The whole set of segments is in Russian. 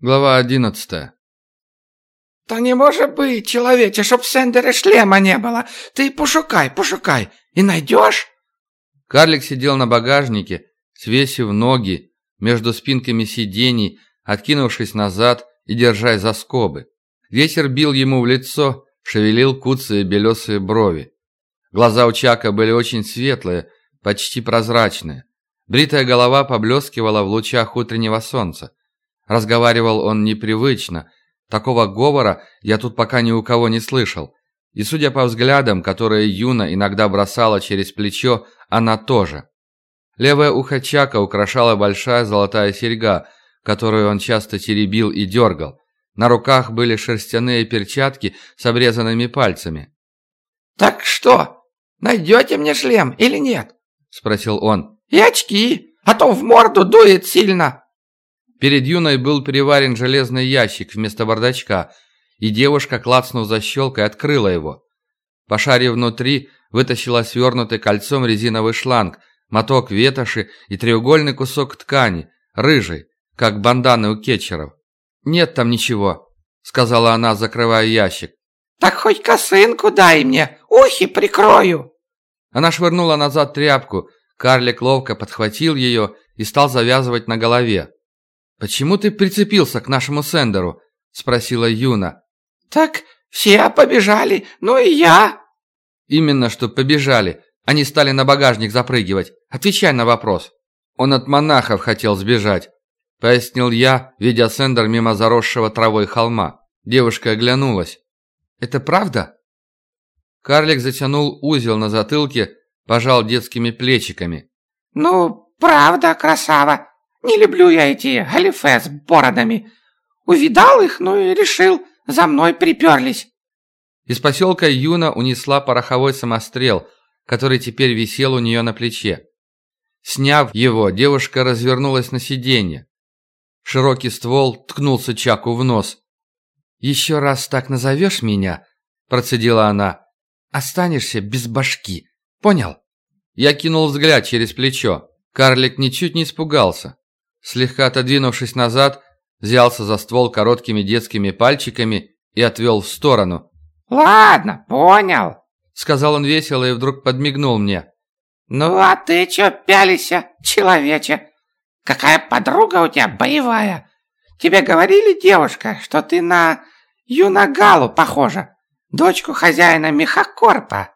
Глава одиннадцатая. «Та не може быть, человече, чтоб в Сендере шлема не было. Ты пошукай, пошукай, и найдешь?» Карлик сидел на багажнике, свесив ноги между спинками сидений, откинувшись назад и держась за скобы. Ветер бил ему в лицо, шевелил куцые белесые брови. Глаза у Чака были очень светлые, почти прозрачные. Бритая голова поблескивала в лучах утреннего солнца. Разговаривал он непривычно. Такого говора я тут пока ни у кого не слышал. И судя по взглядам, которые Юна иногда бросала через плечо, она тоже. Левое ухо Чака украшала большая золотая серьга, которую он часто теребил и дергал. На руках были шерстяные перчатки с обрезанными пальцами. «Так что, найдете мне шлем или нет?» – спросил он. «И очки, а то в морду дует сильно». Перед Юной был переварен железный ящик вместо бардачка, и девушка, клацнув защелкой, открыла его. Пошарив внутри, вытащила свернутый кольцом резиновый шланг, моток ветоши и треугольный кусок ткани, рыжий, как банданы у кетчеров. «Нет там ничего», — сказала она, закрывая ящик. «Так хоть косынку дай мне, ухи прикрою». Она швырнула назад тряпку, карлик ловко подхватил ее и стал завязывать на голове. «Почему ты прицепился к нашему сендеру?» – спросила Юна. «Так все побежали, ну и я». «Именно что побежали. Они стали на багажник запрыгивать. Отвечай на вопрос». «Он от монахов хотел сбежать», – пояснил я, видя сендер мимо заросшего травой холма. Девушка оглянулась. «Это правда?» Карлик затянул узел на затылке, пожал детскими плечиками. «Ну, правда, красава. Не люблю я эти галифе с бородами. Увидал их, ну и решил, за мной приперлись». Из поселка Юна унесла пороховой самострел, который теперь висел у нее на плече. Сняв его, девушка развернулась на сиденье. Широкий ствол ткнулся Чаку в нос. «Еще раз так назовешь меня?» – процедила она. «Останешься без башки. Понял?» Я кинул взгляд через плечо. Карлик ничуть не испугался. Слегка отодвинувшись назад, взялся за ствол короткими детскими пальчиками и отвел в сторону. «Ладно, понял», — сказал он весело и вдруг подмигнул мне. «Ну а ты чё пялися, человече? Какая подруга у тебя боевая? Тебе говорили, девушка, что ты на Юнагалу похожа, дочку хозяина Мехакорпа?»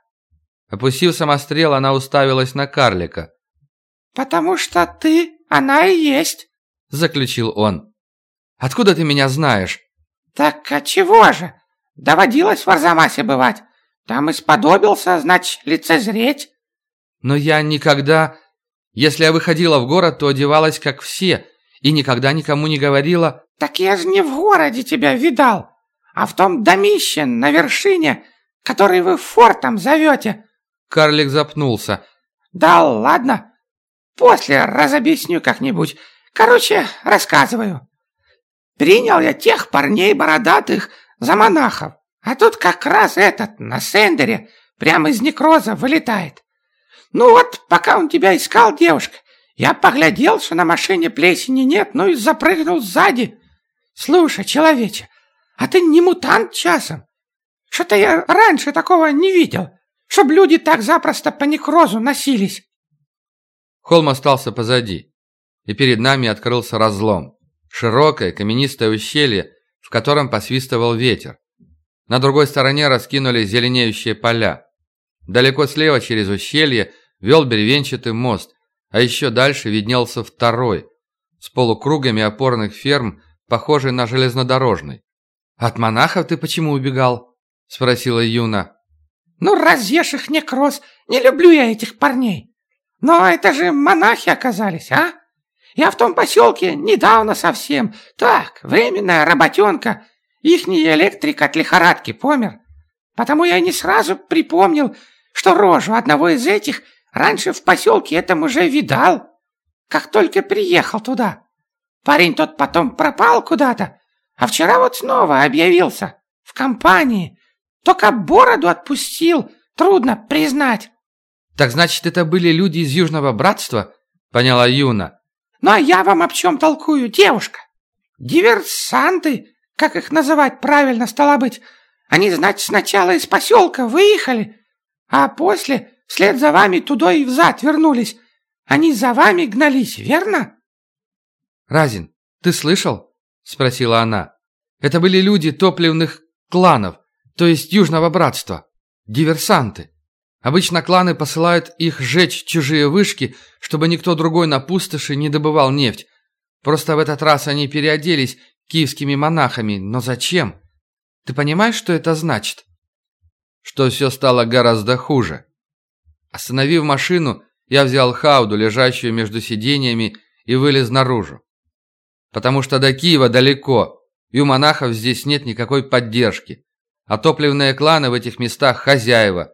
Опустив самострел, она уставилась на карлика. «Потому что ты она и есть», — заключил он. «Откуда ты меня знаешь?» «Так а чего же? Доводилось в Арзамасе бывать. Там исподобился, значит, лицезреть». «Но я никогда... Если я выходила в город, то одевалась, как все, и никогда никому не говорила...» «Так я же не в городе тебя видал, а в том домище на вершине, который вы фортом зовете». Карлик запнулся. «Да ладно, После разобъясню как-нибудь. Короче, рассказываю. Принял я тех парней бородатых за монахов. А тут как раз этот на сендере прямо из некроза вылетает. Ну вот, пока он тебя искал, девушка, я поглядел, что на машине плесени нет, ну и запрыгнул сзади. Слушай, человече, а ты не мутант часом? Что-то я раньше такого не видел, чтобы люди так запросто по некрозу носились. Холм остался позади, и перед нами открылся разлом. Широкое каменистое ущелье, в котором посвистывал ветер. На другой стороне раскинулись зеленеющие поля. Далеко слева через ущелье вел бревенчатый мост, а еще дальше виднелся второй, с полукругами опорных ферм, похожий на железнодорожный. «От монахов ты почему убегал?» – спросила Юна. «Ну, разъешь их некроз, не люблю я этих парней. Но это же монахи оказались, а? Я в том поселке недавно совсем. Так, временная работенка. Ихний электрик от лихорадки помер. Потому я не сразу припомнил, что рожу одного из этих раньше в поселке этом уже видал. Как только приехал туда. Парень тот потом пропал куда-то, а вчера вот снова объявился. В компании. Только бороду отпустил, трудно признать. «Так значит, это были люди из Южного Братства?» — поняла Юна. «Ну а я вам об чем толкую, девушка?» диверсанты, как их называть правильно стало быть. Они, значит, сначала из поселка выехали, а после вслед за вами туда и взад вернулись. Они за вами гнались, верно?» «Разин, ты слышал?» — спросила она. «Это были люди топливных кланов, то есть Южного Братства, диверсанты. Обычно кланы посылают их сжечь чужие вышки, чтобы никто другой на пустоши не добывал нефть. Просто в этот раз они переоделись киевскими монахами, но зачем? Ты понимаешь, что это значит?» Что все стало гораздо хуже. Остановив машину, я взял хауду, лежащую между сиденьями, и вылез наружу. Потому что до Киева далеко, и у монахов здесь нет никакой поддержки. А топливные кланы в этих местах хозяева.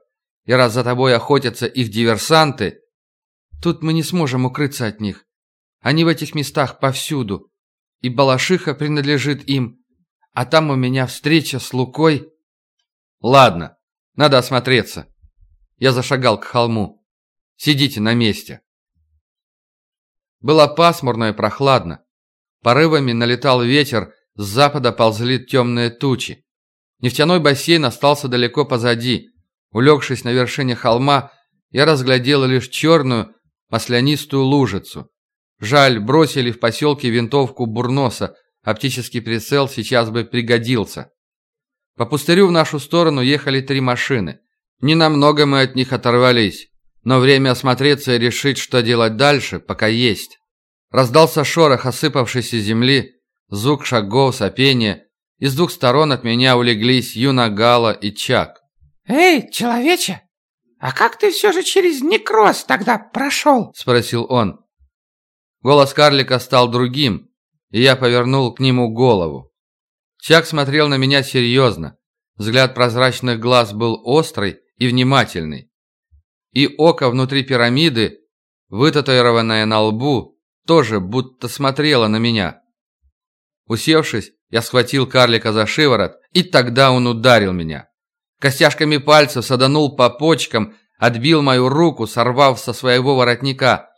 И раз за тобой охотятся их диверсанты, тут мы не сможем укрыться от них. Они в этих местах повсюду. И Балашиха принадлежит им. А там у меня встреча с Лукой. Ладно, надо осмотреться. Я зашагал к холму. Сидите на месте. Было пасмурно и прохладно. Порывами налетал ветер, с запада ползли темные тучи. Нефтяной бассейн остался далеко позади. Улегшись на вершине холма, я разглядел лишь черную, маслянистую лужицу. Жаль, бросили в поселке винтовку Бурноса, оптический прицел сейчас бы пригодился. По пустырю в нашу сторону ехали три машины. Ненамного мы от них оторвались, но время осмотреться и решить, что делать дальше, пока есть. Раздался шорох осыпавшейся земли, звук шагов, сопения, и с двух сторон от меня улеглись Юна Гала и Чак. «Эй, человече, а как ты все же через некроз тогда прошел?» – спросил он. Голос карлика стал другим, и я повернул к нему голову. Чак смотрел на меня серьезно. Взгляд прозрачных глаз был острый и внимательный. И око внутри пирамиды, вытатуированное на лбу, тоже будто смотрело на меня. Усевшись, я схватил карлика за шиворот, и тогда он ударил меня. Костяшками пальцев саданул по почкам, отбил мою руку, сорвав со своего воротника.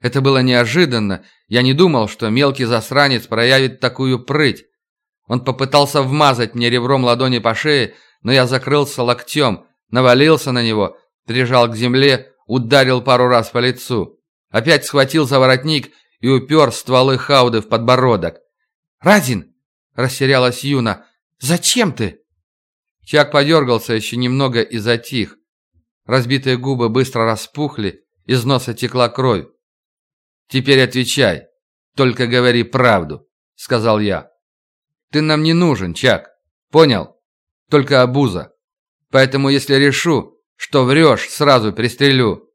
Это было неожиданно. Я не думал, что мелкий засранец проявит такую прыть. Он попытался вмазать мне ребром ладони по шее, но я закрылся локтем, навалился на него, прижал к земле, ударил пару раз по лицу. Опять схватил за воротник и упер стволы хауды в подбородок. «Разин!» – растерялась Юна. «Зачем ты?» Чак подергался еще немного и затих. Разбитые губы быстро распухли, из носа текла кровь. «Теперь отвечай, только говори правду», — сказал я. «Ты нам не нужен, Чак, понял? Только обуза. Поэтому если решу, что врешь, сразу пристрелю.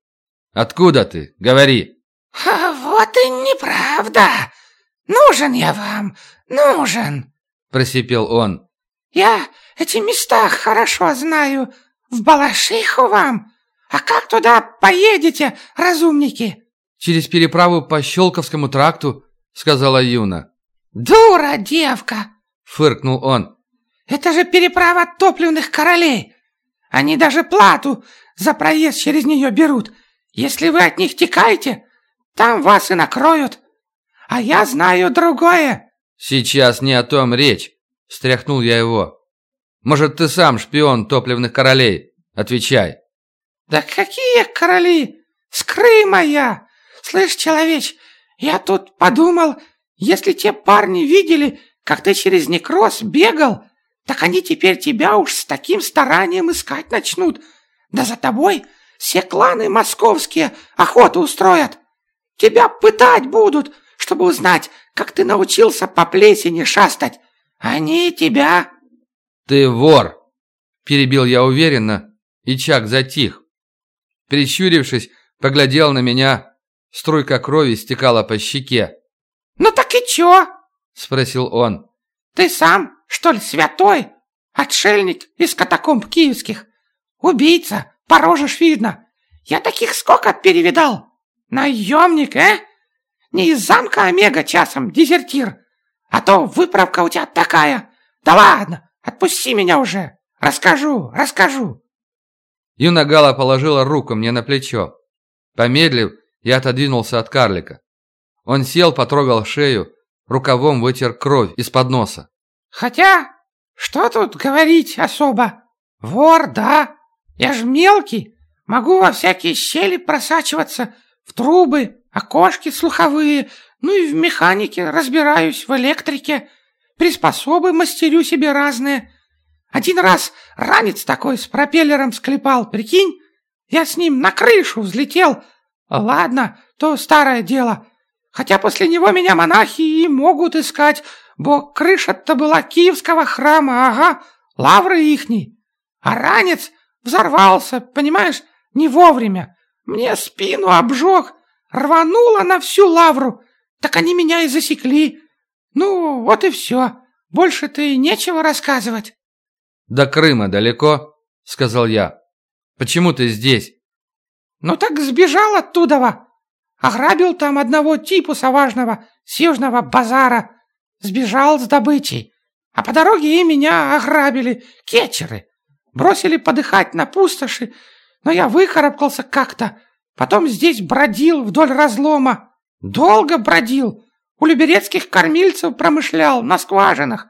Откуда ты? Говори». «А вот и неправда. Нужен я вам, нужен», — просипел он. «Я эти места хорошо знаю. В Балашиху вам. А как туда поедете, разумники?» «Через переправу по Щелковскому тракту», — сказала Юна. «Дура девка!» — фыркнул он. «Это же переправа топливных королей. Они даже плату за проезд через нее берут. Если вы от них текаете, там вас и накроют. А я знаю другое». «Сейчас не о том речь», — встряхнул я его. «Может, ты сам шпион топливных королей? Отвечай». «Да какие короли? Скрый моя! «Слышь, человеч, я тут подумал, если те парни видели, как ты через некроз бегал, так они теперь тебя уж с таким старанием искать начнут. Да за тобой все кланы московские охоту устроят. Тебя пытать будут, чтобы узнать, как ты научился по плесени шастать. Они тебя...» «Ты вор!» – перебил я уверенно, и Чак затих. Прищурившись, поглядел на меня Струйка крови стекала по щеке. «Ну так и чё?» – спросил он. «Ты сам, что ли, святой? Отшельник из катакомб киевских? Убийца, по видно. Я таких сколько перевидал? Наемник, э? Не из замка Омега часом, дезертир. А то выправка у тебя такая. Да ладно, отпусти меня уже. Расскажу, расскажу». Юна Гала положила руку мне на плечо. Помедлив, я отодвинулся от карлика. Он сел, потрогал шею, рукавом вытер кровь из-под носа. Хотя, что тут говорить особо? Вор, да. Я ж мелкий, могу во всякие щели просачиваться, в трубы, окошки слуховые, ну и в механике разбираюсь, в электрике. Приспособы мастерю себе разные. Один раз ранец такой с пропеллером склепал, прикинь? Я с ним на крышу взлетел. Ладно, то старое дело. Хотя после него меня монахи и могут искать, бо крыша-то была киевского храма, ага, лавры ихней. А ранец взорвался, понимаешь, не вовремя. Мне спину обжег, рвануло на всю лавру. Так они меня и засекли. Ну, вот и все. Больше-то и нечего рассказывать. «До Крыма далеко?» — сказал я. «Почему ты здесь?» «Ну так сбежал оттуда. Ограбил там одного типуса важного с южного базара. Сбежал с добычей. А по дороге и меня ограбили кетчеры. Бросили подыхать на пустоши, но я выкарабкался как-то. Потом здесь бродил вдоль разлома. Долго бродил. У люберецких кормильцев промышлял на скважинах.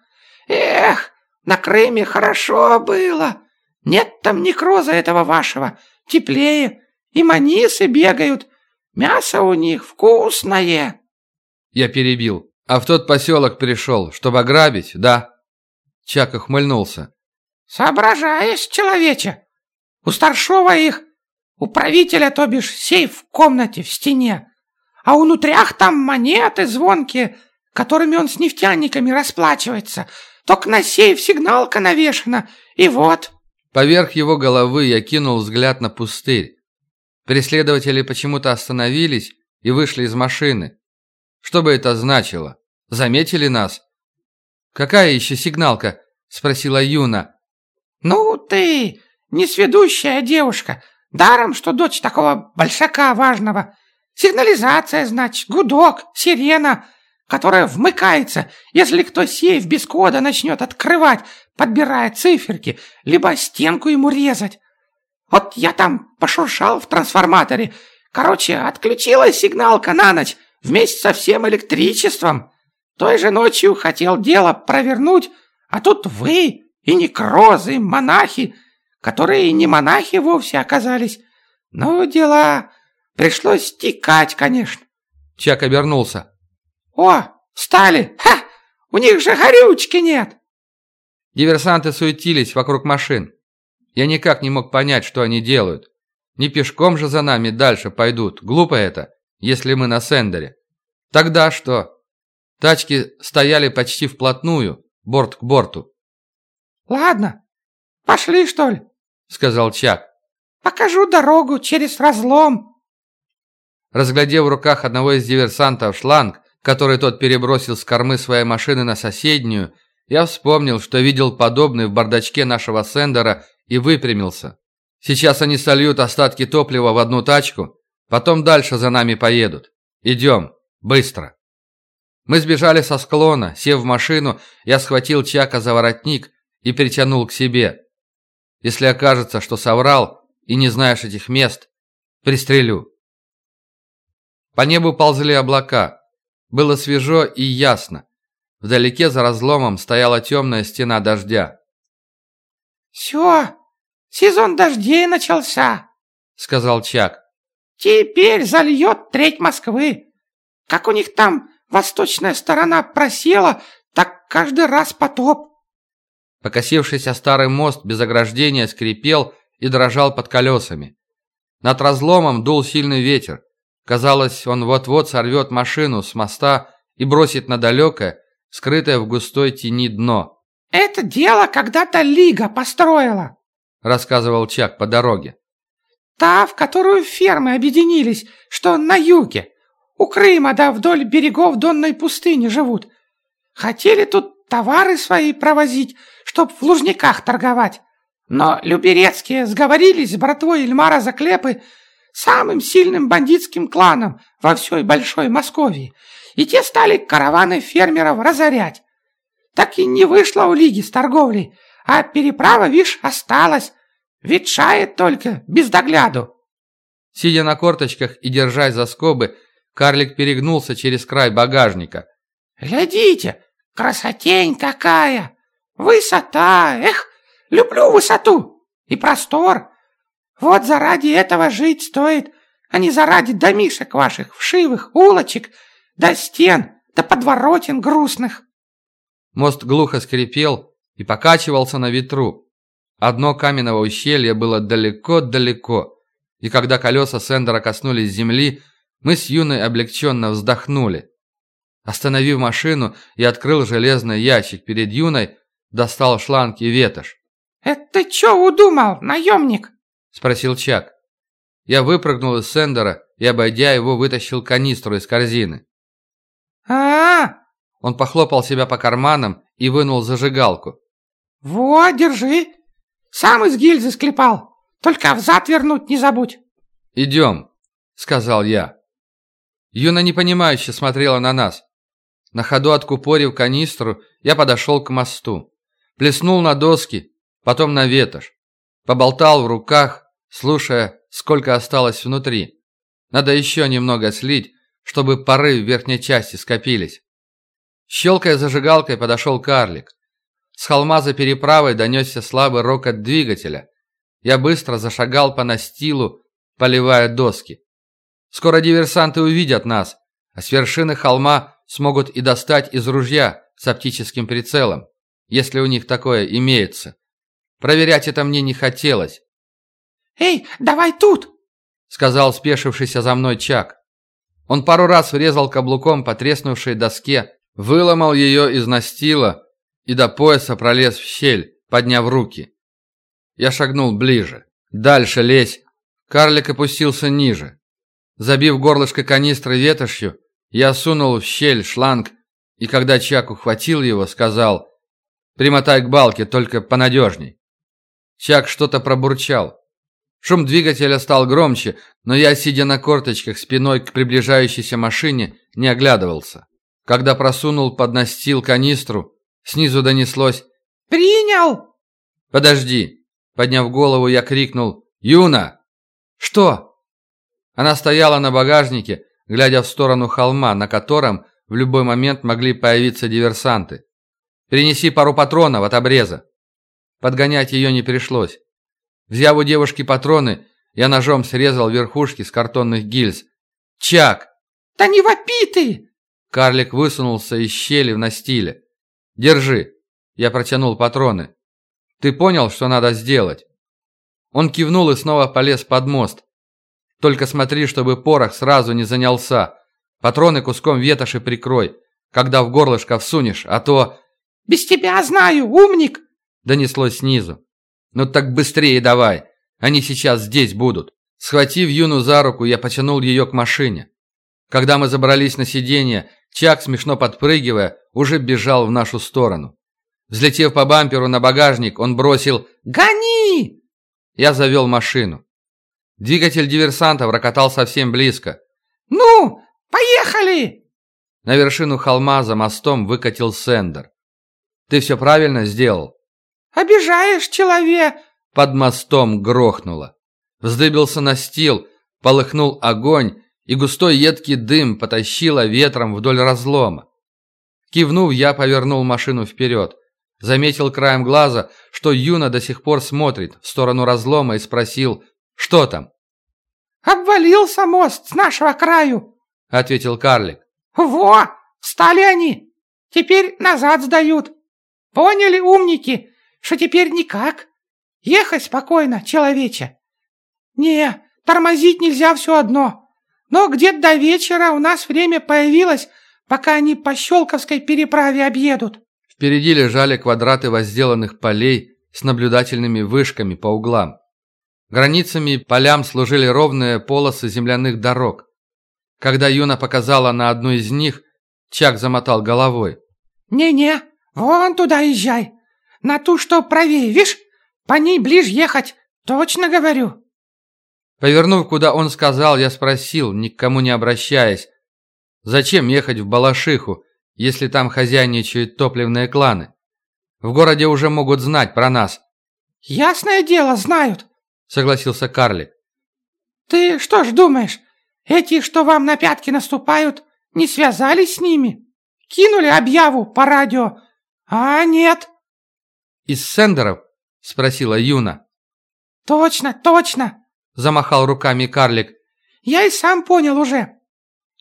Эх, на Крыме хорошо было. Нет там некроза этого вашего. Теплее. И манисы бегают. Мясо у них вкусное. Я перебил. А в тот поселок пришел, чтобы ограбить, да? Чак ухмыльнулся. Соображаешь, человече. У старшова их, у правителя, то бишь, сейф в комнате, в стене. А у нутрях там монеты звонкие, которыми он с нефтяниками расплачивается. Только на сейф сигналка навешана, и вот...» Поверх его головы я кинул взгляд на пустырь. Преследователи почему-то остановились и вышли из машины. Что бы это значило? Заметили нас? «Какая еще сигналка?» – спросила Юна. «Ну ты, несведущая девушка, даром, что дочь такого большака важного. Сигнализация, значит, гудок, сирена которая вмыкается, если кто сейф без кода начнет открывать, подбирая циферки, либо стенку ему резать. Вот я там пошуршал в трансформаторе. Короче, отключилась сигналка на ночь вместе со всем электричеством. Той же ночью хотел дело провернуть, а тут вы и некрозы, монахи, которые не монахи вовсе оказались. Ну, дела... Пришлось стекать, конечно. Чак обернулся. «О, встали! Ха! У них же горючки нет!» Диверсанты суетились вокруг машин. Я никак не мог понять, что они делают. Не пешком же за нами дальше пойдут. Глупо это, если мы на сендере. Тогда что? Тачки стояли почти вплотную, борт к борту. «Ладно, пошли, что ли?» — сказал Чак. «Покажу дорогу через разлом». Разглядев в руках одного из диверсантов шланг, который тот перебросил с кормы своей машины на соседнюю, я вспомнил, что видел подобный в бардачке нашего сендера и выпрямился. Сейчас они сольют остатки топлива в одну тачку, потом дальше за нами поедут. Идем, быстро. Мы сбежали со склона, сев в машину, я схватил Чака за воротник и притянул к себе. Если окажется, что соврал и не знаешь этих мест, пристрелю. По небу ползли облака. Было свежо и ясно. Вдалеке за разломом стояла темная стена дождя. «Все, сезон дождей начался», — сказал Чак. «Теперь зальет треть Москвы. Как у них там восточная сторона просела, так каждый раз потоп». Покосившийся старый мост без ограждения скрипел и дрожал под колесами. Над разломом дул сильный ветер. Казалось, он вот-вот сорвет машину с моста и бросит на далекое, скрытое в густой тени дно. «Это дело когда-то Лига построила», — рассказывал Чак по дороге. «Та, в которую фермы объединились, что на юге. У Крыма да вдоль берегов Донной пустыни живут. Хотели тут товары свои провозить, чтоб в Лужниках торговать. Но Люберецкие сговорились с братвой Ильмара Заклепы самым сильным бандитским кланом во всей Большой Московии, и те стали караваны фермеров разорять. Так и не вышло у Лиги с торговлей, а переправа, вишь, осталась, ветшает только, без догляду. Сидя на корточках и держась за скобы, карлик перегнулся через край багажника. Глядите, красотень какая! Высота! Эх, люблю высоту! И простор! Вот заради этого жить стоит, а не заради домишек ваших, вшивых, улочек, до стен, до подворотен грустных!» Мост глухо скрипел и покачивался на ветру. Одно каменного ущелья было далеко-далеко, и когда колеса Сендера коснулись земли, мы с Юной облегченно вздохнули. Остановив машину и открыл железный ящик перед Юной, достал шланг и ветошь. «Это ты чё удумал, наемник?» – спросил Чак. Я выпрыгнул из Сендера и, обойдя его, вытащил канистру из корзины. а, -а, -а Он похлопал себя по карманам и вынул зажигалку. «Вот, держи. Сам из гильзы склепал. Только взад вернуть не забудь». «Идем», — сказал я. Юна непонимающе смотрела на нас. На ходу откупорив канистру, я подошел к мосту. Плеснул на доски, потом на ветошь. Поболтал в руках, слушая, сколько осталось внутри. Надо еще немного слить, чтобы пары в верхней части скопились. Щелкая зажигалкой, подошел карлик. С холма за переправой донесся слабый рокот двигателя. Я быстро зашагал по настилу, поливая доски. Скоро диверсанты увидят нас, а с вершины холма смогут и достать из ружья с оптическим прицелом, если у них такое имеется. Проверять это мне не хотелось. «Эй, давай тут!» — сказал спешившийся за мной Чак. Он пару раз врезал каблуком по треснувшей доске, выломал ее из настила и до пояса пролез в щель, подняв руки. Я шагнул ближе. «Дальше лезь!» Карлик опустился ниже. Забив горлышко канистры ветошью, я сунул в щель шланг, и когда Чак ухватил его, сказал «Примотай к балке, только понадежней». Чак что-то пробурчал. Шум двигателя стал громче, но я, сидя на корточках спиной к приближающейся машине, не оглядывался. Когда просунул под настил канистру, снизу донеслось «Принял!» «Подожди!» Подняв голову, я крикнул «Юна!» «Что?» Она стояла на багажнике, глядя в сторону холма, на котором в любой момент могли появиться диверсанты. «Принеси пару патронов от обреза». Подгонять ее не пришлось. Взяв у девушки патроны, я ножом срезал верхушки с картонных гильз. «Чак!» «Да не вопи ты!» Карлик высунулся из щели в настиле. «Держи!» Я протянул патроны. «Ты понял, что надо сделать?» Он кивнул и снова полез под мост. Только смотри, чтобы порох сразу не занялся. Патроны куском ветоши прикрой, когда в горлышко всунешь, а то... «Без тебя знаю, умник!» Донеслось снизу. «Ну так быстрее давай, они сейчас здесь будут». Схватив Юну за руку, я потянул ее к машине. Когда мы забрались на сиденье, Чак, смешно подпрыгивая, уже бежал в нашу сторону. Взлетев по бамперу на багажник, он бросил «Гони!». Я завел машину. Двигатель диверсантов рокотал совсем близко. «Ну, поехали!» На вершину холма за мостом выкатил Сендер. «Ты все правильно сделал?» «Обижаешь, человек!» Под мостом грохнуло. Вздыбился настил, полыхнул огонь, и густой едкий дым потащило ветром вдоль разлома. Кивнув, я повернул машину вперед. Заметил краем глаза, что Юна до сих пор смотрит в сторону разлома и спросил, что там. «Обвалился мост с нашего краю», — ответил карлик. «Во, встали они, теперь назад сдают. Поняли, умники, что теперь никак. Ехать спокойно, человече. Не, тормозить нельзя все одно. Но где-то до вечера у нас время появилось, пока они по Щелковской переправе объедут». Впереди лежали квадраты возделанных полей с наблюдательными вышками по углам. Границами полям служили ровные полосы земляных дорог. Когда Юна показала на одну из них, Чак замотал головой. «Не-не, вон туда езжай. На ту, что правее, видишь? По ней ближе ехать, точно говорю». Повернув, куда он сказал, я спросил, ни к кому не обращаясь, «Зачем ехать в Балашиху, если там хозяйничают топливные кланы? В городе уже могут знать про нас». «Ясное дело, знают согласился карлик. «Ты что ж думаешь, эти, что вам на пятки наступают, не связались с ними? кинули объяву по радио, а нет». «Из сендеров?» – спросила Юна. «Точно, точно!» – замахал руками карлик. «Я и сам понял уже.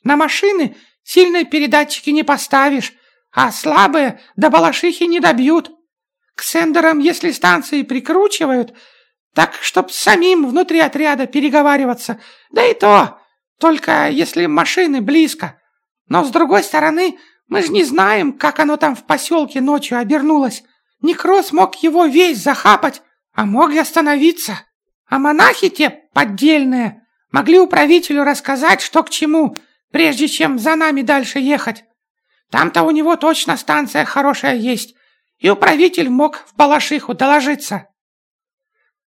На машины сильные передатчики не поставишь, а слабые до балашихи не добьют. К сендерам, если станции прикручивают, так, чтоб самим внутри отряда переговариваться, да и то, только если машины близко. Но с другой стороны, мы же не знаем, как оно там в поселке ночью обернулось. Некроз мог его весь захапать, а мог и остановиться. А монахи те поддельные могли управителю рассказать, что к чему, прежде чем за нами дальше ехать. Там-то у него точно станция хорошая есть, и управитель мог в Балашиху доложиться.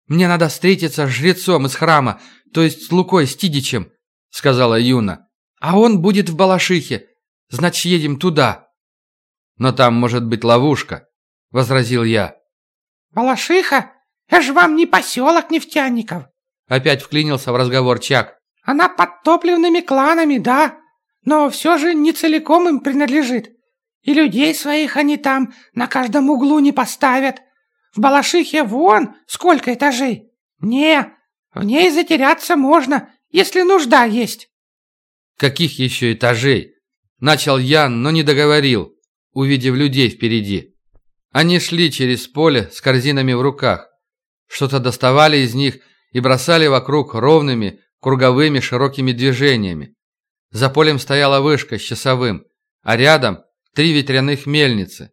«Мне надо встретиться с жрецом из храма, то есть с Лукой Стидичем», — сказала Юна. «А он будет в Балашихе, значит, едем туда». «Но там может быть ловушка», — возразил я. «Балашиха? Это же вам не поселок нефтяников!» Опять вклинился в разговор Чак. «Она под топливными кланами, да, но все же не целиком им принадлежит. И людей своих они там на каждом углу не поставят. В Балашихе вон сколько этажей. Не, в ней затеряться можно, если нужда есть». «Каких еще этажей?» Начал я, но не договорил, увидев людей впереди. Они шли через поле с корзинами в руках. Что-то доставали из них и бросали вокруг ровными, круговыми широкими движениями. За полем стояла вышка с часовым, а рядом три ветряных мельницы.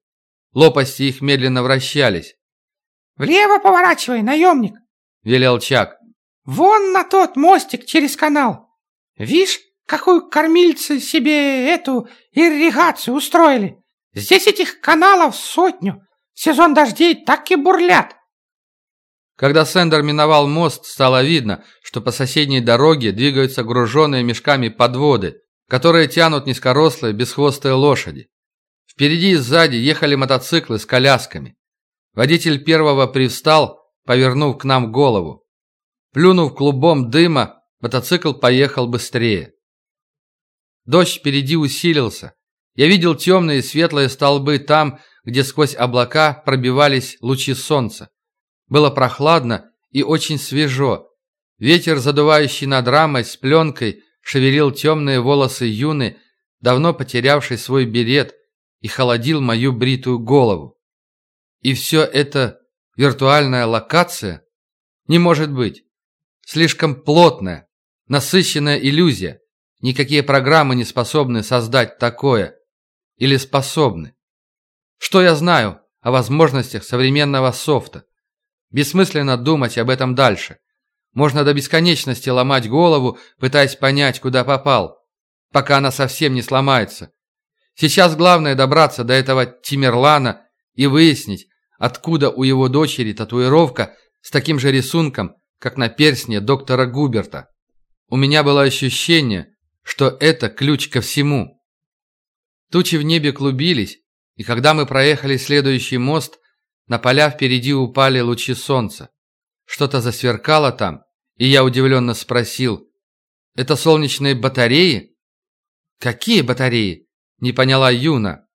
Лопасти их медленно вращались. «Влево поворачивай, наемник!» – велел Чак. «Вон на тот мостик через канал. Вишь, какую кормильцы себе эту ирригацию устроили? Здесь этих каналов сотню. Сезон дождей так и бурлят. Когда Сендер миновал мост, стало видно, что по соседней дороге двигаются груженные мешками подводы, которые тянут низкорослые бесхвостые лошади. Впереди и сзади ехали мотоциклы с колясками. Водитель первого привстал, повернув к нам голову. Плюнув клубом дыма, мотоцикл поехал быстрее. Дождь впереди усилился. Я видел темные и светлые столбы там, где сквозь облака пробивались лучи солнца. Было прохладно и очень свежо. Ветер, задувающий над рамой с пленкой, шевелил темные волосы юны, давно потерявшей свой берет, и холодил мою бритую голову. И все это виртуальная локация? Не может быть. Слишком плотная, насыщенная иллюзия. Никакие программы не способны создать такое. Или способны. Что я знаю о возможностях современного софта? Бессмысленно думать об этом дальше. Можно до бесконечности ломать голову, пытаясь понять, куда попал, пока она совсем не сломается. Сейчас главное добраться до этого Тимерлана и выяснить, откуда у его дочери татуировка с таким же рисунком, как на перстне доктора Губерта. У меня было ощущение, что это ключ ко всему. Тучи в небе клубились, и когда мы проехали следующий мост, на поля впереди упали лучи солнца. Что-то засверкало там, и я удивленно спросил, «Это солнечные батареи?» «Какие батареи?» – не поняла Юна.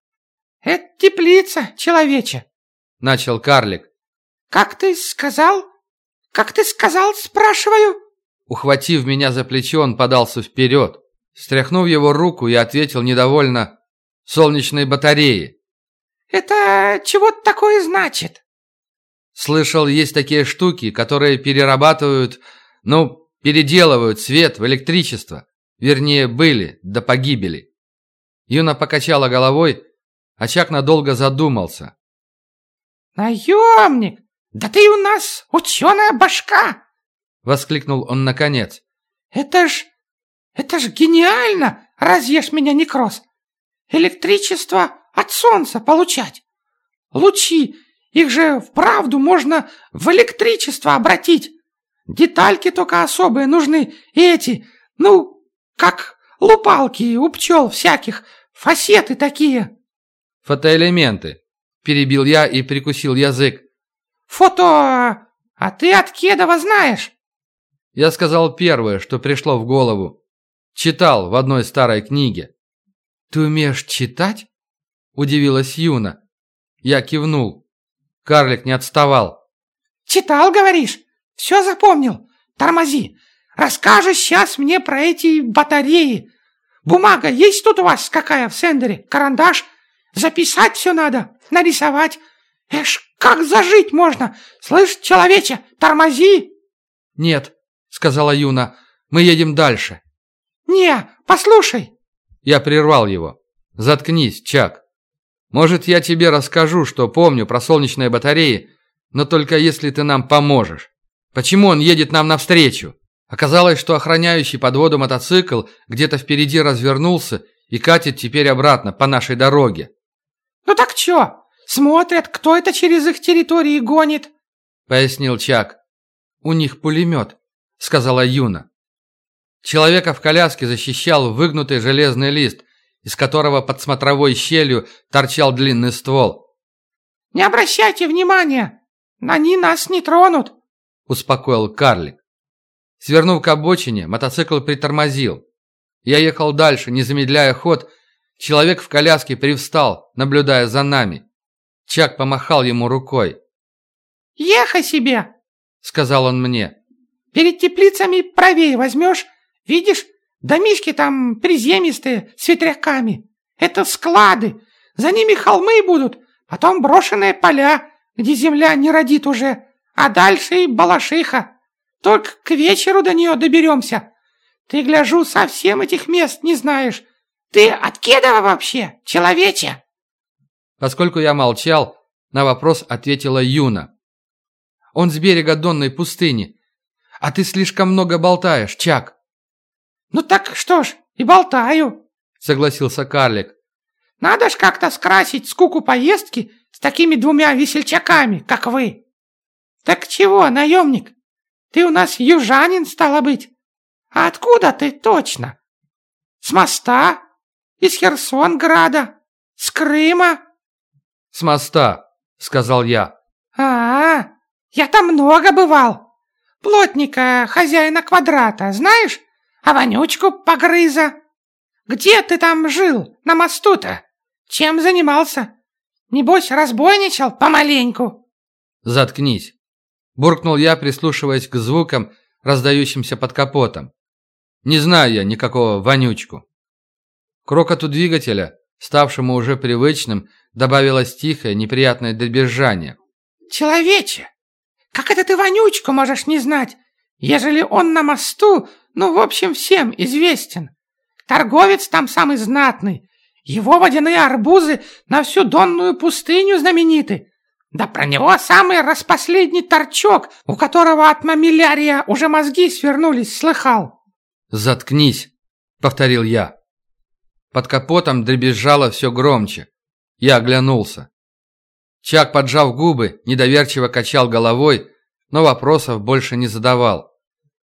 «Это теплица, человече», – начал карлик. «Как ты сказал? Как ты сказал, спрашиваю?» Ухватив меня за плечо, он подался вперед. Стряхнув его руку, я ответил недовольно «Солнечные батареи». «Это чего такое значит?» Слышал, есть такие штуки, которые перерабатывают, ну, переделывают свет в электричество. Вернее, были до погибели. Юна покачала головой, а Чак надолго задумался. «Наемник, да ты у нас ученая башка!» Воскликнул он наконец. «Это ж... это ж гениально! Разъешь меня, некроз! Электричество от солнца получать. Лучи, их же вправду можно в электричество обратить. Детальки только особые нужны, и эти, ну, как лупалки у пчел всяких, фасеты такие. Фотоэлементы, перебил я и прикусил язык. Фото... А ты от Кедова знаешь? Я сказал первое, что пришло в голову. Читал в одной старой книге. Ты умеешь читать? Удивилась Юна. Я кивнул. Карлик не отставал. «Читал, говоришь? Все запомнил? Тормози. Расскажешь сейчас мне про эти батареи. Бумага есть тут у вас какая в сендере? Карандаш? Записать все надо, нарисовать. Эш, как зажить можно? Слышь, человече, тормози!» «Нет», — сказала Юна, — «мы едем дальше». «Не, послушай». Я прервал его. «Заткнись, Чак. Может, я тебе расскажу, что помню про солнечные батареи, но только если ты нам поможешь. Почему он едет нам навстречу?» Оказалось, что охраняющий под воду мотоцикл где-то впереди развернулся и катит теперь обратно по нашей дороге. «Ну так чё? Смотрят, кто это через их территории гонит?» Пояснил Чак. «У них пулемет», — сказала Юна. Человека в коляске защищал выгнутый железный лист, из которого под смотровой щелью торчал длинный ствол. «Не обращайте внимания! Они нас не тронут!» — успокоил карлик. Свернув к обочине, мотоцикл притормозил. Я ехал дальше, не замедляя ход. Человек в коляске привстал, наблюдая за нами. Чак помахал ему рукой. «Ехай себе!» — сказал он мне. «Перед теплицами правее возьмешь. Видишь, домишки там приземистые, с ветряками. Это склады. За ними холмы будут, потом брошенные поля, где земля не родит уже, а дальше и балашиха. Только к вечеру до нее доберемся. Ты, гляжу, совсем этих мест не знаешь. Ты от Кедова вообще, человече?» Поскольку я молчал, на вопрос ответила Юна. «Он с берега Донной пустыни. А ты слишком много болтаешь, Чак». «Ну так что ж, и болтаю», — согласился карлик. «Надо ж как-то скрасить скуку поездки с такими двумя весельчаками, как вы». «Так чего, наемник, ты у нас южанин, стало быть. А откуда ты точно? С моста? Из Херсонграда? С Крыма?» «С моста», — сказал я. А, -а, а я там много бывал. Плотника, хозяина квадрата, знаешь? А вонючку погрыза. Где ты там жил, на мосту-то? Чем занимался? Небось, разбойничал помаленьку?» «Заткнись», Буркнул я, прислушиваясь к звукам, раздающимся под капотом. Не знаю я никакого вонючку. К рокоту двигателя, ставшему уже привычным, добавилось тихое, неприятное дребезжание. «Человече, как это ты вонючку можешь не знать, ежели он на мосту, ну, в общем, всем известен? Торговец там самый знатный, его водяные арбузы на всю донную пустыню знамениты. Да про него самый распоследний торчок, у которого от мамилярия уже мозги свернулись, слыхал. «Заткнись», — повторил я. Под капотом дребезжало все громче. Я оглянулся. Чак, поджав губы, недоверчиво качал головой, но вопросов больше не задавал.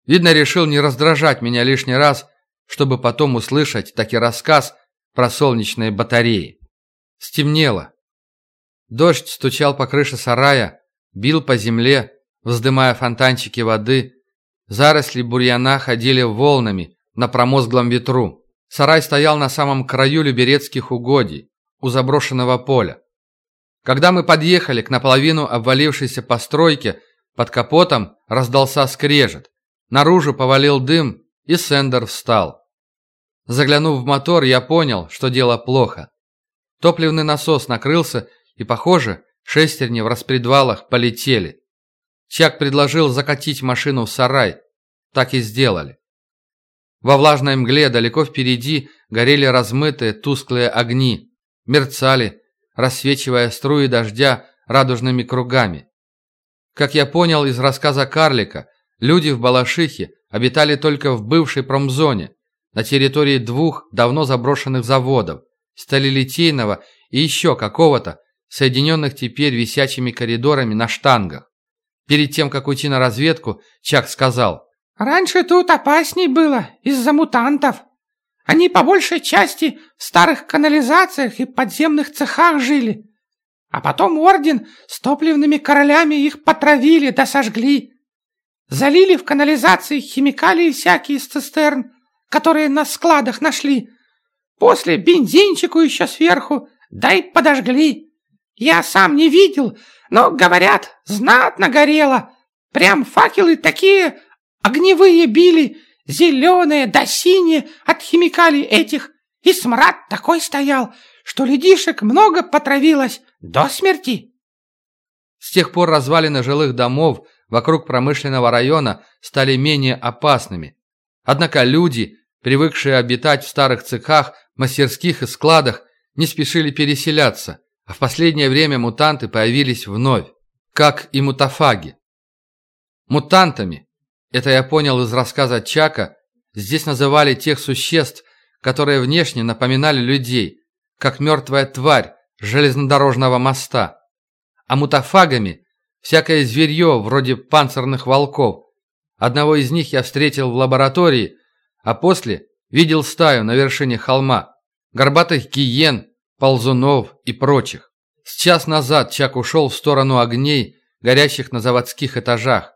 Видно, решил не раздражать меня лишний раз, чтобы потом услышать таки рассказ про солнечные батареи. Стемнело. Дождь стучал по крыше сарая, бил по земле, вздымая фонтанчики воды. Заросли бурьяна ходили волнами на промозглом ветру. Сарай стоял на самом краю люберецких угодий, у заброшенного поля. Когда мы подъехали к наполовину обвалившейся постройке, под капотом раздался скрежет. Наружу повалил дым, и Сендер встал. Заглянув в мотор, я понял, что дело плохо. Топливный насос накрылся и, похоже, шестерни в распредвалах полетели. Чак предложил закатить машину в сарай. Так и сделали. Во влажной мгле далеко впереди горели размытые тусклые огни, мерцали, рассвечивая струи дождя радужными кругами. Как я понял из рассказа карлика, люди в Балашихе обитали только в бывшей промзоне, на территории двух давно заброшенных заводов, сталелитейного и еще какого-то, соединенных теперь висячими коридорами на штангах. Перед тем, как уйти на разведку, Чак сказал. «Раньше тут опасней было из-за мутантов. Они по большей части в старых канализациях и подземных цехах жили. А потом орден с топливными королями их потравили да сожгли. Залили в канализации химикалии всякие из цистерн, которые на складах нашли. После бензинчику еще сверху да и подожгли. Я сам не видел, но, говорят, знатно горело. Прям факелы такие огневые били, зеленые да синие от химикалий этих. И смрад такой стоял, что людишек много потравилось до смерти. С тех пор развалины жилых домов вокруг промышленного района стали менее опасными. Однако люди, привыкшие обитать в старых цехах, мастерских и складах, не спешили переселяться, а в последнее время мутанты появились вновь, как и мутафаги. Мутантами, это я понял из рассказа Чака, здесь называли тех существ, которые внешне напоминали людей, как мертвая тварь железнодорожного моста. А мутафагами – всякое зверье вроде панцирных волков. Одного из них я встретил в лаборатории, а после видел стаю на вершине холма, горбатых гиен, ползунов и прочих. С час назад Чак ушел в сторону огней, горящих на заводских этажах.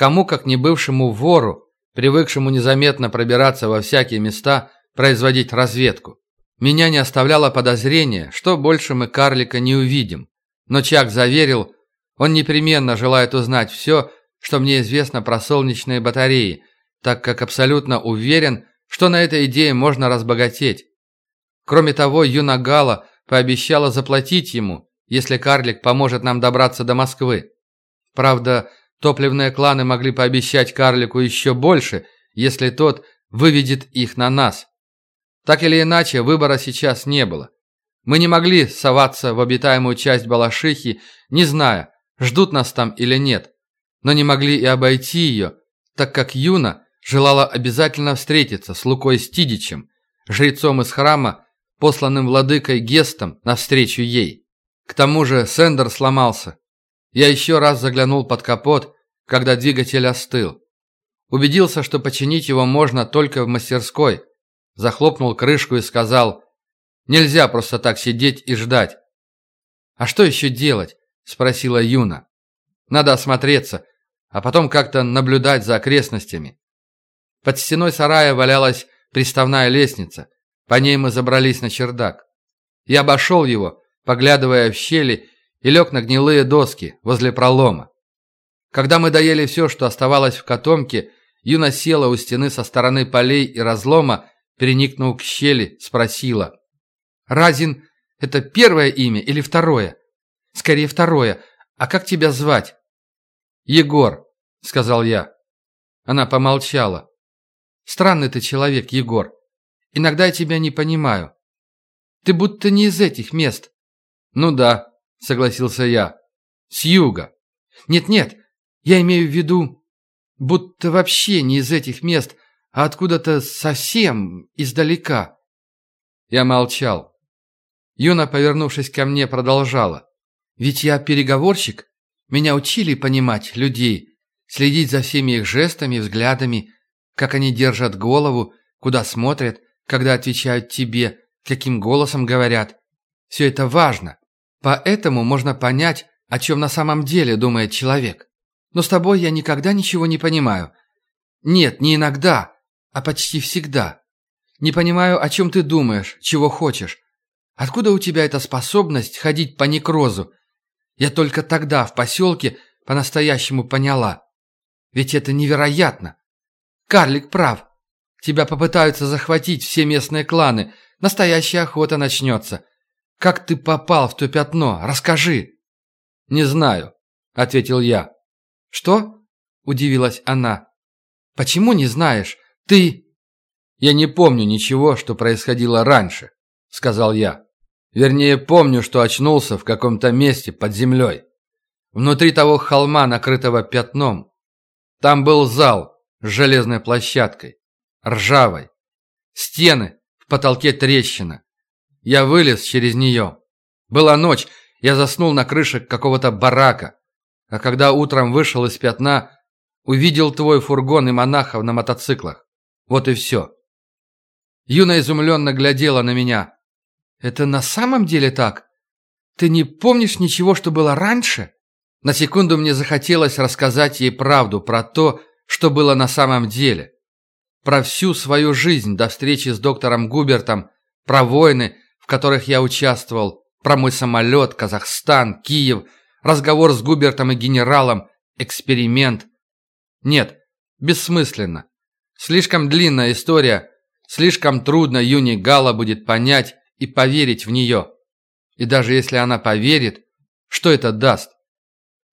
Кому, как не бывшему вору, привыкшему незаметно пробираться во всякие места, производить разведку. Меня не оставляло подозрение, что больше мы карлика не увидим. Но Чак заверил, он непременно желает узнать все, что мне известно про солнечные батареи, так как абсолютно уверен, что на этой идее можно разбогатеть. Кроме того, Юна Гала пообещала заплатить ему, если карлик поможет нам добраться до Москвы. Правда, топливные кланы могли пообещать карлику еще больше, если тот выведет их на нас. Так или иначе, выбора сейчас не было. Мы не могли соваться в обитаемую часть Балашихи, не зная, ждут нас там или нет. Но не могли и обойти ее, так как Юна желала обязательно встретиться с Лукой Стидичем, жрецом из храма, посланным владыкой Гестом навстречу ей. К тому же Сендер сломался. Я еще раз заглянул под капот, когда двигатель остыл. Убедился, что починить его можно только в мастерской – захлопнул крышку и сказал, «Нельзя просто так сидеть и ждать». «А что еще делать?» – спросила Юна. «Надо осмотреться, а потом как-то наблюдать за окрестностями». Под стеной сарая валялась приставная лестница. По ней мы забрались на чердак. Я обошел его, поглядывая в щели, и лег на гнилые доски возле пролома. Когда мы доели все, что оставалось в котомке, Юна села у стены со стороны полей и разлома переникнув к щели, спросила. «Разин — это первое имя или второе?» «Скорее второе. А как тебя звать?» «Егор», — сказал я. Она помолчала. «Странный ты человек, Егор. Иногда я тебя не понимаю. Ты будто не из этих мест». «Ну да», — согласился я. «С юга». «Нет-нет, я имею в виду, будто вообще не из этих мест, а откуда-то совсем издалека. Я молчал. Юна, повернувшись ко мне, продолжала. «Ведь я переговорщик. Меня учили понимать людей, следить за всеми их жестами, взглядами, как они держат голову, куда смотрят, когда отвечают тебе, каким голосом говорят. Все это важно. Поэтому можно понять, о чем на самом деле думает человек. Но с тобой я никогда ничего не понимаю. Нет, не иногда, а почти всегда. Не понимаю, о чем ты думаешь, чего хочешь. Откуда у тебя эта способность ходить по некрозу? Я только тогда в поселке по-настоящему поняла. Ведь это невероятно. Карлик прав. Тебя попытаются захватить все местные кланы. Настоящая охота начнется. Как ты попал в то пятно? Расскажи. Не знаю, ответил я. Что? Удивилась она. Почему не знаешь? «Ты...» «Я не помню ничего, что происходило раньше», — сказал я. «Вернее, помню, что очнулся в каком-то месте под землей. Внутри того холма, накрытого пятном. Там был зал с железной площадкой, ржавой. Стены, в потолке трещина. Я вылез через нее. Была ночь, я заснул на крыше какого-то барака. А когда утром вышел из пятна, увидел твой фургон и монахов на мотоциклах. Вот и все. Юна изумленно глядела на меня. «Это на самом деле так? Ты не помнишь ничего, что было раньше?» На секунду мне захотелось рассказать ей правду про то, что было на самом деле. Про всю свою жизнь до встречи с доктором Губертом, про войны, которых я участвовал, про мой самолет, Казахстан, Киев, разговор с Губертом и генералом, эксперимент. Нет, бессмысленно. Слишком длинная история, слишком трудно Юни Гала будет понять и поверить в нее. И даже если она поверит, что это даст?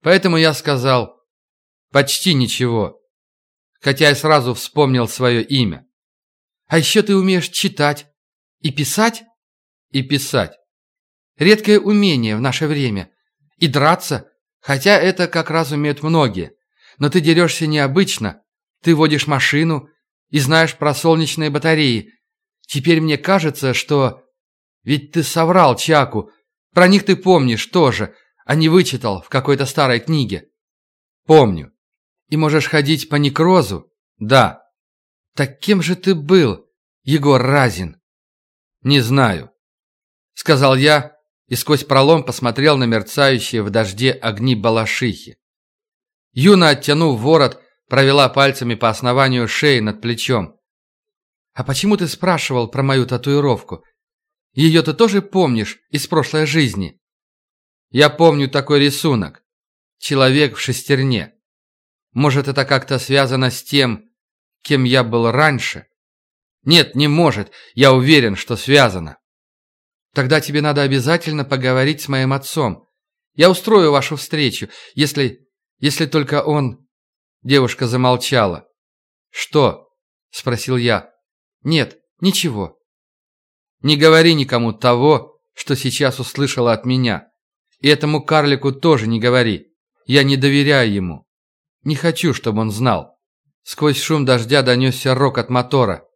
Поэтому я сказал «почти ничего», хотя я сразу вспомнил свое имя. «А еще ты умеешь читать и писать?» «И писать. Редкое умение в наше время. И драться, хотя это как раз умеют многие. Но ты дерешься необычно. Ты водишь машину и знаешь про солнечные батареи. Теперь мне кажется, что... Ведь ты соврал Чаку. Про них ты помнишь тоже, а не вычитал в какой-то старой книге. Помню. И можешь ходить по некрозу? Да. Так кем же ты был, Егор Разин? Не знаю. Сказал я и сквозь пролом посмотрел на мерцающие в дожде огни Балашихи. Юна, оттянув ворот, провела пальцами по основанию шеи над плечом. «А почему ты спрашивал про мою татуировку? Ее ты тоже помнишь из прошлой жизни?» «Я помню такой рисунок. Человек в шестерне. Может, это как-то связано с тем, кем я был раньше?» «Нет, не может. Я уверен, что связано». Тогда тебе надо обязательно поговорить с моим отцом. Я устрою вашу встречу, если... если только он...» Девушка замолчала. «Что?» – спросил я. «Нет, ничего». «Не говори никому того, что сейчас услышала от меня. И этому карлику тоже не говори. Я не доверяю ему. Не хочу, чтобы он знал». Сквозь шум дождя донесся рок от мотора.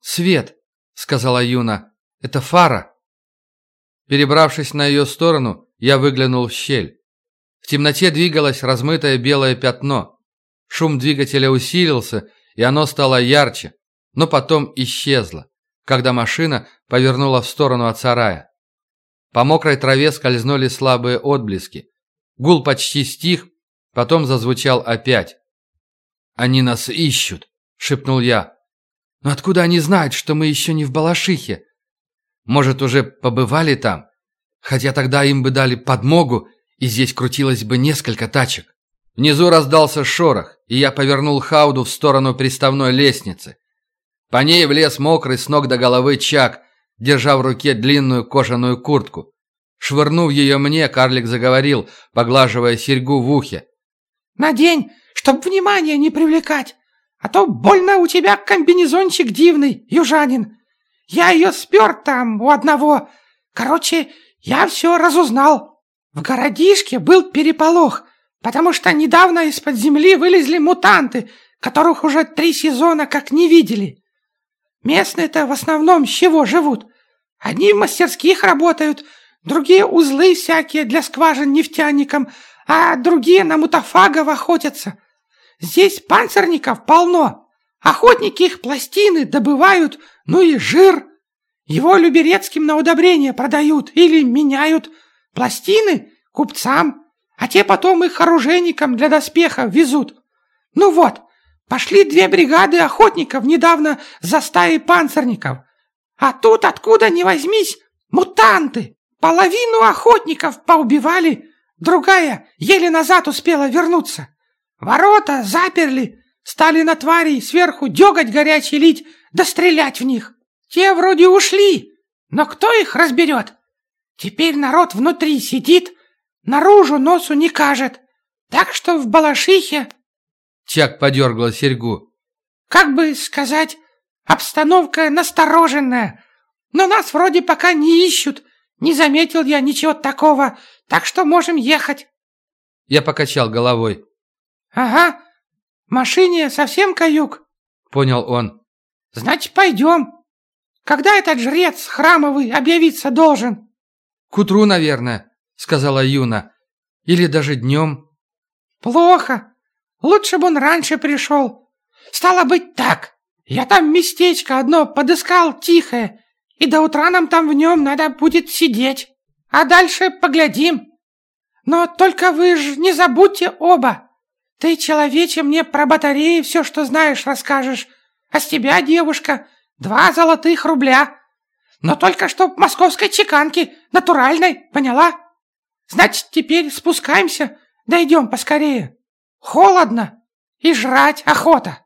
«Свет!» – сказала Юна. «Это фара!» Перебравшись на ее сторону, я выглянул в щель. В темноте двигалось размытое белое пятно. Шум двигателя усилился, и оно стало ярче, но потом исчезло, когда машина повернула в сторону от сарая. По мокрой траве скользнули слабые отблески. Гул почти стих, потом зазвучал опять. «Они нас ищут», — шепнул я. «Но откуда они знают, что мы еще не в Балашихе?» Может, уже побывали там? Хотя тогда им бы дали подмогу, и здесь крутилось бы несколько тачек. Внизу раздался шорох, и я повернул Хауду в сторону приставной лестницы. По ней влез мокрый с ног до головы Чак, держа в руке длинную кожаную куртку. Швырнув ее мне, карлик заговорил, поглаживая серьгу в ухе. «Надень, чтоб внимание не привлекать, а то больно у тебя комбинезончик дивный, южанин. Я ее спер там у одного. Короче, я все разузнал. В городишке был переполох, потому что недавно из-под земли вылезли мутанты, которых уже три сезона как не видели. Местные-то в основном с чего живут? Одни в мастерских работают, другие узлы всякие для скважин нефтяникам, а другие на мутафагов охотятся. Здесь панцирников полно. Охотники их пластины добывают, ну и жир. Его Люберецким на удобрение продают или меняют. Пластины купцам, а те потом их оружейникам для доспеха везут. Ну вот, пошли две бригады охотников недавно за стаей панцирников. А тут откуда ни возьмись, мутанты. Половину охотников поубивали, другая еле назад успела вернуться. Ворота заперли, стали на тварей сверху деготь горячий лить, да стрелять в них. Те вроде ушли, но кто их разберет? Теперь народ внутри сидит, наружу носу не кажет. Так что в Балашихе...» Чак подергала серьгу. «Как бы сказать, обстановка настороженная. Но нас вроде пока не ищут. Не заметил я ничего такого, так что можем ехать». Я покачал головой. «Ага, машине совсем каюк», — понял он. «Значит, пойдем. Когда этот жрец храмовый объявиться должен?» «К утру, наверное», — сказала Юна. «Или даже днем». «Плохо. Лучше бы он раньше пришел. Стало быть так. Я там местечко одно подыскал тихое, и до утра нам там в нем надо будет сидеть. А дальше поглядим. Но только вы же не забудьте оба. Ты, человече, мне про батареи все, что знаешь, расскажешь. А с тебя, девушка, Два золотых рубля. Но только чтоб московской чеканки, натуральной, поняла? Значит, теперь спускаемся, дойдем поскорее. Холодно и жрать охота.